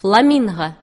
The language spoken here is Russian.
фламинго